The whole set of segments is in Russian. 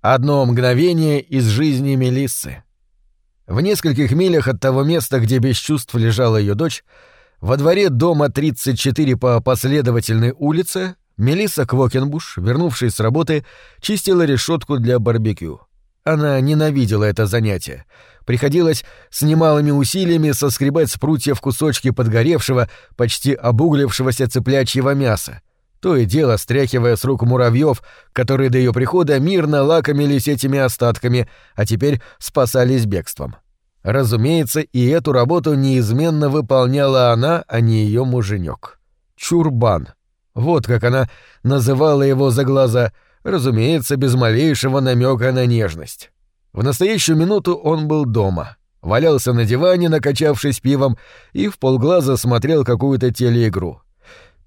Одно мгновение из жизни Мелиссы. В нескольких милях от того места, где без чувств лежала ее дочь, во дворе дома 34 по последовательной улице Мелисса Квокенбуш, вернувшись с работы, чистила решетку для барбекю. Она ненавидела это занятие. Приходилось с немалыми усилиями соскребать с прутьев кусочки подгоревшего, почти обуглившегося цыплячьего мяса, то и дело стряхивая с рук муравьев, которые до ее прихода мирно лакомились этими остатками, а теперь спасались бегством. Разумеется, и эту работу неизменно выполняла она, а не ее муженек. Чурбан. Вот как она называла его за глаза, разумеется, без малейшего намека на нежность. В настоящую минуту он был дома. Валялся на диване, накачавшись пивом, и в полглаза смотрел какую-то телеигру.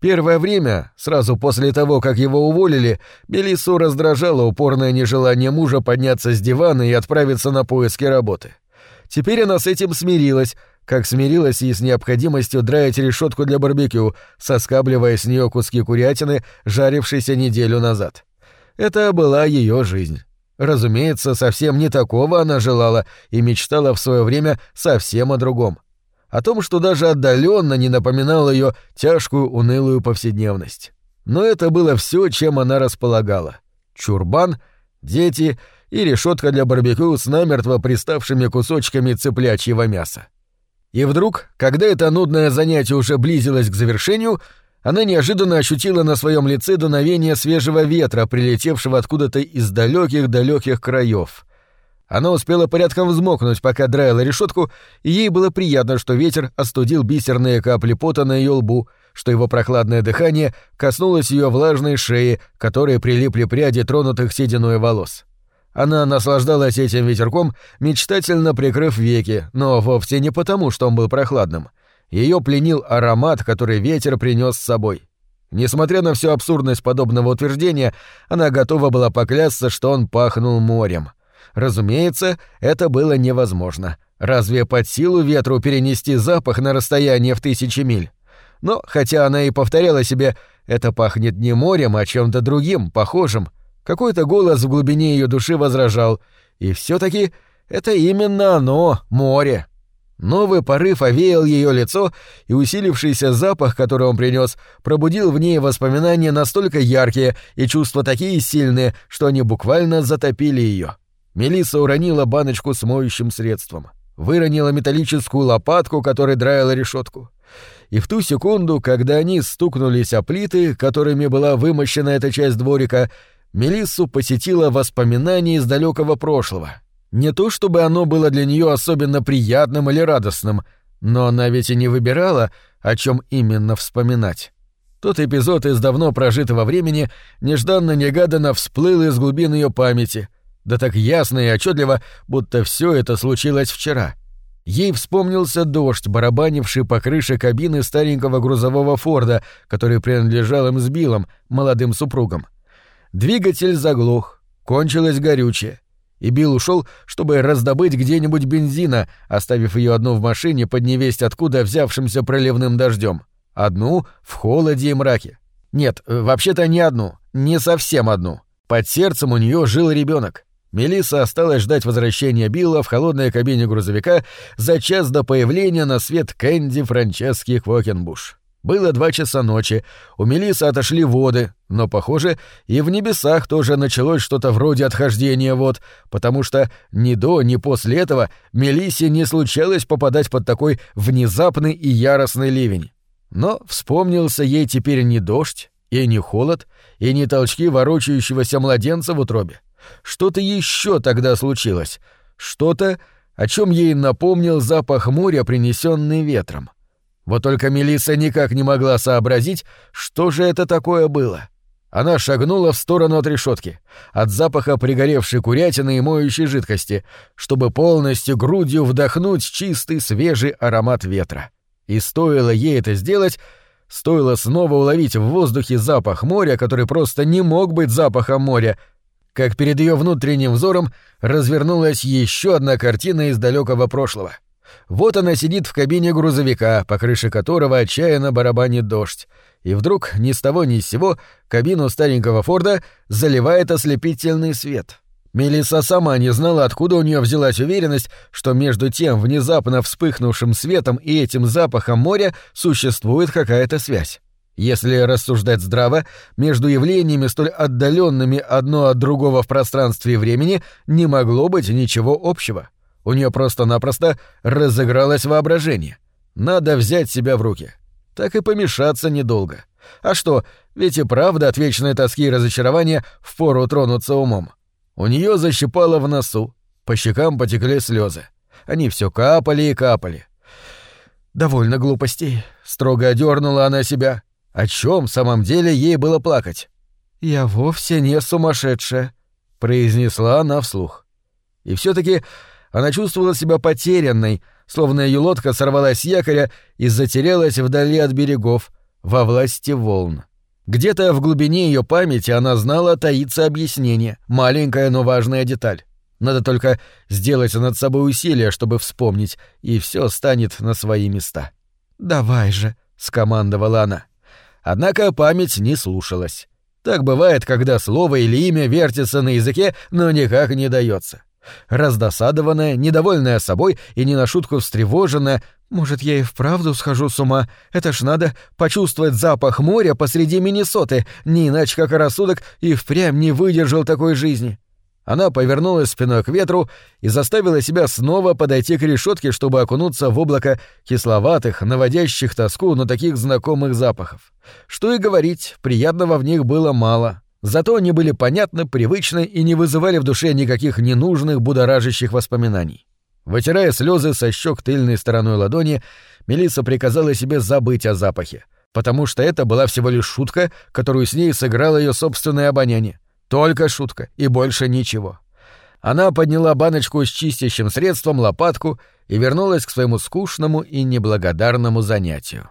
Первое время, сразу после того, как его уволили, Мелиссу раздражало упорное нежелание мужа подняться с дивана и отправиться на поиски работы. Теперь она с этим смирилась, как смирилась и с необходимостью драить решетку для барбекю, соскабливая с нее куски курятины, жарившейся неделю назад. Это была ее жизнь. Разумеется, совсем не такого она желала и мечтала в свое время совсем о другом о том, что даже отдаленно не напоминал ее тяжкую унылую повседневность. Но это было все, чем она располагала. Чурбан, дети и решетка для барбекю с намертво приставшими кусочками цыплячьего мяса. И вдруг, когда это нудное занятие уже близилось к завершению, она неожиданно ощутила на своем лице дуновение свежего ветра, прилетевшего откуда-то из далеких-далеких краев — она успела порядком взмокнуть, пока драила решетку, и ей было приятно, что ветер остудил бисерные капли пота на ее лбу, что его прохладное дыхание коснулось ее влажной шеи, которой прилипли пряди тронутых сединой волос. Она наслаждалась этим ветерком, мечтательно прикрыв веки, но вовсе не потому, что он был прохладным. Ее пленил аромат, который ветер принес с собой. Несмотря на всю абсурдность подобного утверждения, она готова была поклясться, что он пахнул морем — Разумеется, это было невозможно. Разве под силу ветру перенести запах на расстояние в тысячи миль? Но, хотя она и повторяла себе «это пахнет не морем, а чем-то другим, похожим», какой-то голос в глубине ее души возражал «и все таки это именно оно, море». Новый порыв овеял ее лицо, и усилившийся запах, который он принес, пробудил в ней воспоминания настолько яркие и чувства такие сильные, что они буквально затопили ее. Мелисса уронила баночку с моющим средством, выронила металлическую лопатку, которой драила решетку. И в ту секунду, когда они стукнулись о плиты, которыми была вымощена эта часть дворика, Мелиссу посетило воспоминание из далекого прошлого. Не то чтобы оно было для нее особенно приятным или радостным, но она ведь и не выбирала, о чем именно вспоминать. Тот эпизод из давно прожитого времени нежданно-негаданно всплыл из глубин ее памяти — да так ясно и отчетливо, будто все это случилось вчера. Ей вспомнился дождь, барабанивший по крыше кабины старенького грузового Форда, который принадлежал им с Биллом, молодым супругом. Двигатель заглох, кончилось горючее, и Билл ушел, чтобы раздобыть где-нибудь бензина, оставив ее одну в машине под невесть откуда взявшимся проливным дождем. Одну в холоде и мраке. Нет, вообще-то не одну, не совсем одну. Под сердцем у нее жил ребенок. Мелисса осталась ждать возвращения Билла в холодной кабине грузовика за час до появления на свет Кэнди Франчески Квокенбуш. Было два часа ночи, у Мелиссы отошли воды, но, похоже, и в небесах тоже началось что-то вроде отхождения вод, потому что ни до, ни после этого Мелиссе не случалось попадать под такой внезапный и яростный ливень. Но вспомнился ей теперь не дождь, и не холод, и не толчки ворочающегося младенца в утробе. Что-то еще тогда случилось. Что-то, о чем ей напомнил запах моря, принесенный ветром. Вот только Мелисса никак не могла сообразить, что же это такое было. Она шагнула в сторону от решетки, от запаха пригоревшей курятины и моющей жидкости, чтобы полностью грудью вдохнуть чистый свежий аромат ветра. И стоило ей это сделать, стоило снова уловить в воздухе запах моря, который просто не мог быть запахом моря, как перед ее внутренним взором развернулась еще одна картина из далекого прошлого. Вот она сидит в кабине грузовика, по крыше которого отчаянно барабанит дождь, и вдруг ни с того ни с сего кабину старенького Форда заливает ослепительный свет. Мелисса сама не знала, откуда у нее взялась уверенность, что между тем внезапно вспыхнувшим светом и этим запахом моря существует какая-то связь. Если рассуждать здраво, между явлениями, столь отдаленными одно от другого в пространстве и времени, не могло быть ничего общего. У нее просто-напросто разыгралось воображение. Надо взять себя в руки. Так и помешаться недолго. А что, ведь и правда от вечной тоски и разочарования впору тронуться умом. У нее защипало в носу, по щекам потекли слезы. Они все капали и капали. «Довольно глупостей», — строго одернула она себя. О чем в самом деле ей было плакать? «Я вовсе не сумасшедшая», — произнесла она вслух. И все таки она чувствовала себя потерянной, словно ее лодка сорвалась с якоря и затерялась вдали от берегов, во власти волн. Где-то в глубине ее памяти она знала таится объяснение, маленькая, но важная деталь. Надо только сделать над собой усилие, чтобы вспомнить, и все станет на свои места. «Давай же», — скомандовала она. Однако память не слушалась. Так бывает, когда слово или имя вертится на языке, но никак не дается. Раздосадованная, недовольная собой и не на шутку встревоженная, может, я и вправду схожу с ума? Это ж надо почувствовать запах моря посреди Миннесоты, не иначе как рассудок и впрямь не выдержал такой жизни. Она повернулась спиной к ветру и заставила себя снова подойти к решетке, чтобы окунуться в облако кисловатых, наводящих тоску, но таких знакомых запахов. Что и говорить, приятного в них было мало. Зато они были понятны, привычны и не вызывали в душе никаких ненужных, будоражащих воспоминаний. Вытирая слезы со щек тыльной стороной ладони, Мелисса приказала себе забыть о запахе, потому что это была всего лишь шутка, которую с ней сыграло ее собственное обоняние. Только шутка и больше ничего. Она подняла баночку с чистящим средством, лопатку и вернулась к своему скучному и неблагодарному занятию.